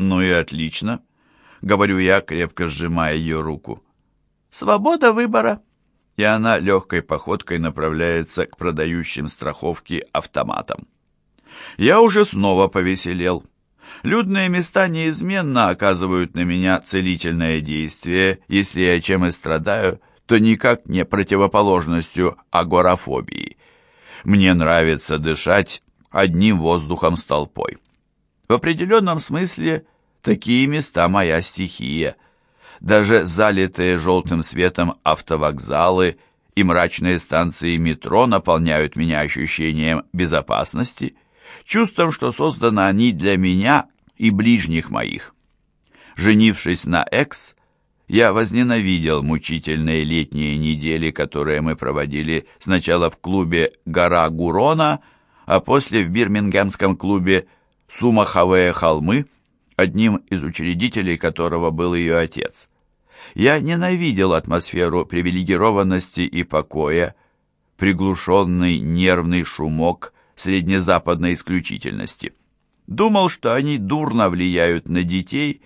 «Ну и отлично», — говорю я, крепко сжимая ее руку. «Свобода выбора». И она легкой походкой направляется к продающим страховки автоматам. Я уже снова повеселел. Людные места неизменно оказывают на меня целительное действие, если я чем и страдаю, то никак не противоположностью агорафобии. Мне нравится дышать одним воздухом с толпой. В определенном смысле такие места моя стихия. Даже залитые желтым светом автовокзалы и мрачные станции метро наполняют меня ощущением безопасности – чувством, что созданы они для меня и ближних моих. Женившись на Экс, я возненавидел мучительные летние недели, которые мы проводили сначала в клубе «Гора Гурона», а после в бирмингемском клубе «Сумаховые холмы», одним из учредителей которого был ее отец. Я ненавидел атмосферу привилегированности и покоя, приглушенный нервный шумок, среднезападной исключительности. Думал, что они дурно влияют на детей,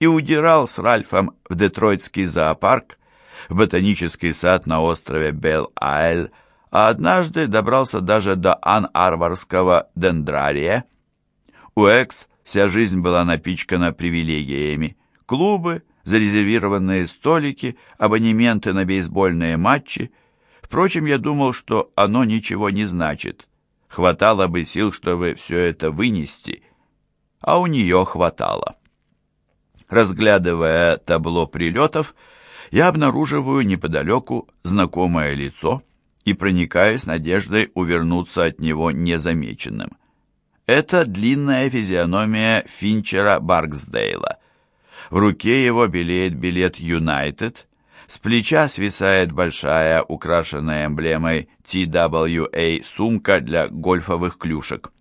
и удирал с Ральфом в Детройтский зоопарк, в ботанический сад на острове Бел-Айль, а однажды добрался даже до Ан-Арварского дендрария. У Экс вся жизнь была напичкана привилегиями. Клубы, зарезервированные столики, абонементы на бейсбольные матчи. Впрочем, я думал, что оно ничего не значит. Хватало бы сил, чтобы все это вынести, а у нее хватало. Разглядывая табло прилетов, я обнаруживаю неподалеку знакомое лицо и проникаюсь надеждой увернуться от него незамеченным. Это длинная физиономия Финчера Барксдейла. В руке его белеет билет «Юнайтед», с плеча свисает большая, украшенная эмблемой TWA сумка для гольфовых клюшек.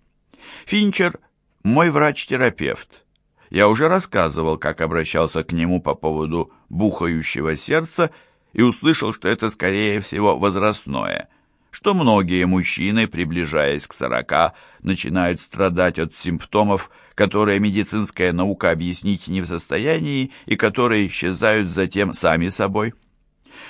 Финчер – мой врач-терапевт. Я уже рассказывал, как обращался к нему по поводу бухающего сердца и услышал, что это, скорее всего, возрастное, что многие мужчины, приближаясь к сорока, начинают страдать от симптомов, которые медицинская наука объяснить не в состоянии и которые исчезают затем сами собой.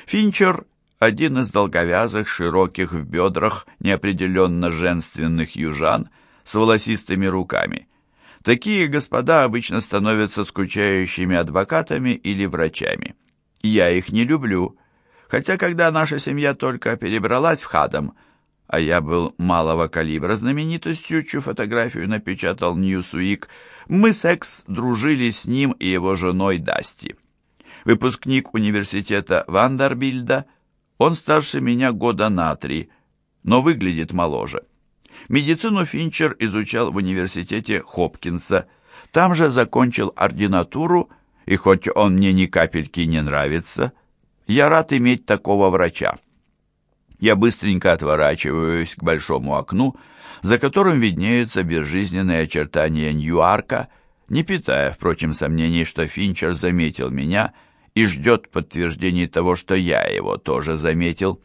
Финчер – один из долговязых, широких в бедрах, неопределенно женственных южан с волосистыми руками. Такие господа обычно становятся скучающими адвокатами или врачами. Я их не люблю, хотя когда наша семья только перебралась в Хадам – а я был малого калибра знаменитостью, чью фотографию напечатал Ньюсуик, мы с Экс дружили с ним и его женой Дасти. Выпускник университета Вандербильда, он старше меня года на три, но выглядит моложе. Медицину Финчер изучал в университете Хопкинса, там же закончил ординатуру, и хоть он мне ни капельки не нравится, я рад иметь такого врача. Я быстренько отворачиваюсь к большому окну, за которым виднеются безжизненные очертания Ньюарка, не питая, впрочем, сомнений, что Финчер заметил меня и ждет подтверждений того, что я его тоже заметил.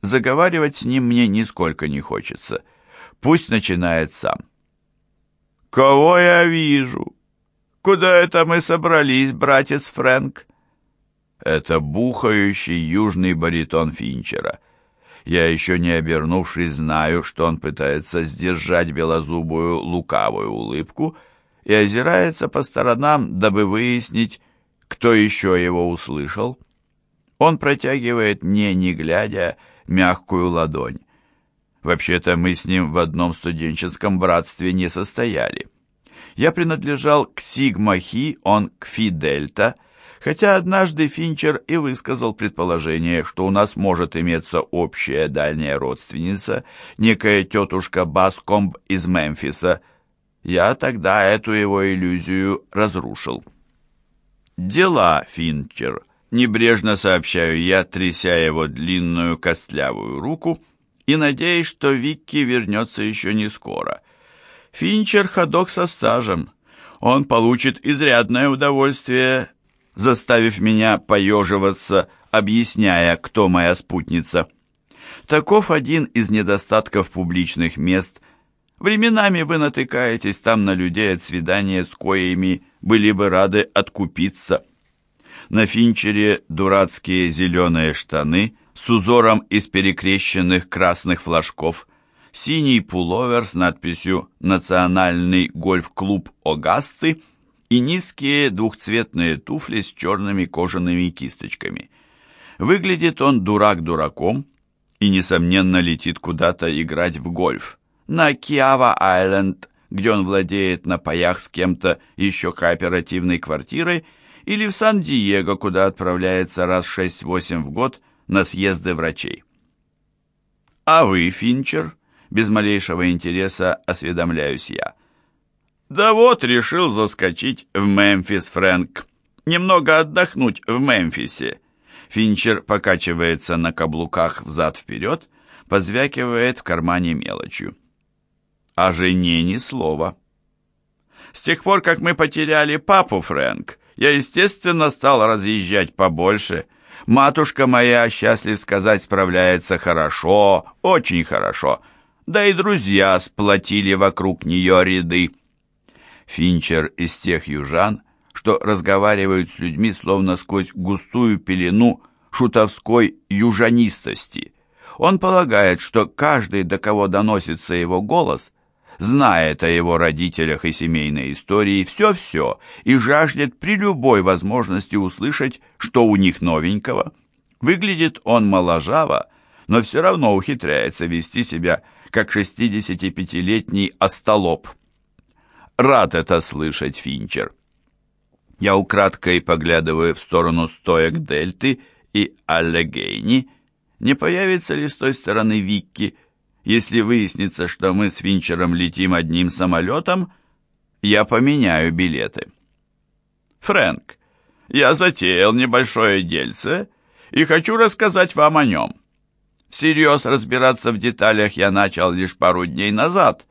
Заговаривать с ним мне нисколько не хочется. Пусть начинает сам. «Кого я вижу? Куда это мы собрались, братец Фрэнк?» Это бухающий южный баритон Финчера — я еще не обернувшись знаю, что он пытается сдержать белозубую лукавую улыбку и озирается по сторонам, дабы выяснить, кто еще его услышал. Он протягивает мне, не глядя, мягкую ладонь. Вообще-то мы с ним в одном студенческом братстве не состояли. Я принадлежал к Сигма-Хи, он к Фи-Дельта — хотя однажды Финчер и высказал предположение, что у нас может иметься общая дальняя родственница, некая тетушка Баскомб из Мемфиса. Я тогда эту его иллюзию разрушил. «Дела, Финчер», — небрежно сообщаю я, тряся его длинную костлявую руку, и надеюсь, что Викки вернется еще не скоро. Финчер — ходок со стажем. Он получит изрядное удовольствие заставив меня поеживаться, объясняя, кто моя спутница. Таков один из недостатков публичных мест. Временами вы натыкаетесь там на людей от свидания с коими были бы рады откупиться. На Финчере дурацкие зеленые штаны с узором из перекрещенных красных флажков, синий пуловер с надписью «Национальный гольф-клуб Огасты» и низкие двухцветные туфли с черными кожаными кисточками. Выглядит он дурак дураком и, несомненно, летит куда-то играть в гольф. На Киава-Айленд, где он владеет на паях с кем-то еще кооперативной квартирой, или в Сан-Диего, куда отправляется раз 6-8 в год на съезды врачей. А вы, Финчер, без малейшего интереса осведомляюсь я. Да вот, решил заскочить в Мемфис, Фрэнк. Немного отдохнуть в Мемфисе. Финчер покачивается на каблуках взад-вперед, позвякивает в кармане мелочью. О жене ни слова. С тех пор, как мы потеряли папу, Фрэнк, я, естественно, стал разъезжать побольше. Матушка моя, счастлив сказать, справляется хорошо, очень хорошо. Да и друзья сплотили вокруг нее ряды. Финчер из тех южан, что разговаривают с людьми словно сквозь густую пелену шутовской южанистости. Он полагает, что каждый, до кого доносится его голос, знает о его родителях и семейной истории все-все и жаждет при любой возможности услышать, что у них новенького. Выглядит он моложаво, но все равно ухитряется вести себя как 65-летний остолоп. Рад это слышать, Финчер. Я украдкой поглядываю в сторону стоек Дельты и Аллегейни. Не появится ли с той стороны Викки, если выяснится, что мы с Финчером летим одним самолетом, я поменяю билеты. Фрэнк, я затеял небольшое дельце и хочу рассказать вам о нем. Всерьез разбираться в деталях я начал лишь пару дней назад,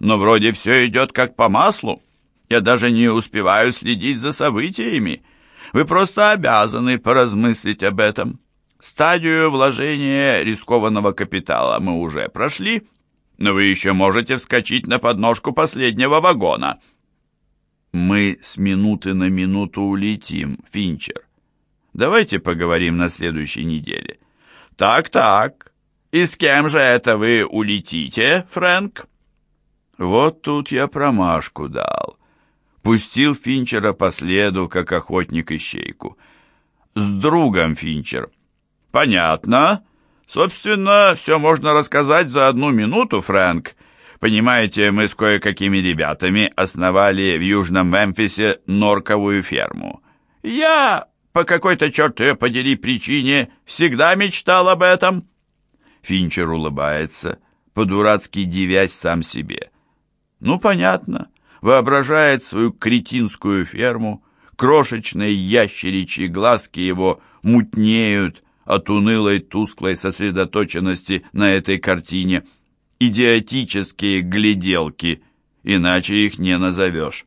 но вроде все идет как по маслу. Я даже не успеваю следить за событиями. Вы просто обязаны поразмыслить об этом. Стадию вложения рискованного капитала мы уже прошли, но вы еще можете вскочить на подножку последнего вагона. Мы с минуты на минуту улетим, Финчер. Давайте поговорим на следующей неделе. Так-так. И с кем же это вы улетите, Фрэнк? Вот тут я промашку дал. Пустил Финчера по следу, как охотник ищейку. С другом, Финчер. «Понятно. Собственно, все можно рассказать за одну минуту, Фрэнк. Понимаете, мы с кое-какими ребятами основали в Южном Мемфисе норковую ферму. Я, по какой-то черт ее подери причине, всегда мечтал об этом». Финчер улыбается, по-дурацки дивясь сам себе. «Ну, понятно. Воображает свою кретинскую ферму, крошечные ящеричьи глазки его мутнеют, от унылой тусклой сосредоточенности на этой картине. Идиотические гляделки, иначе их не назовешь.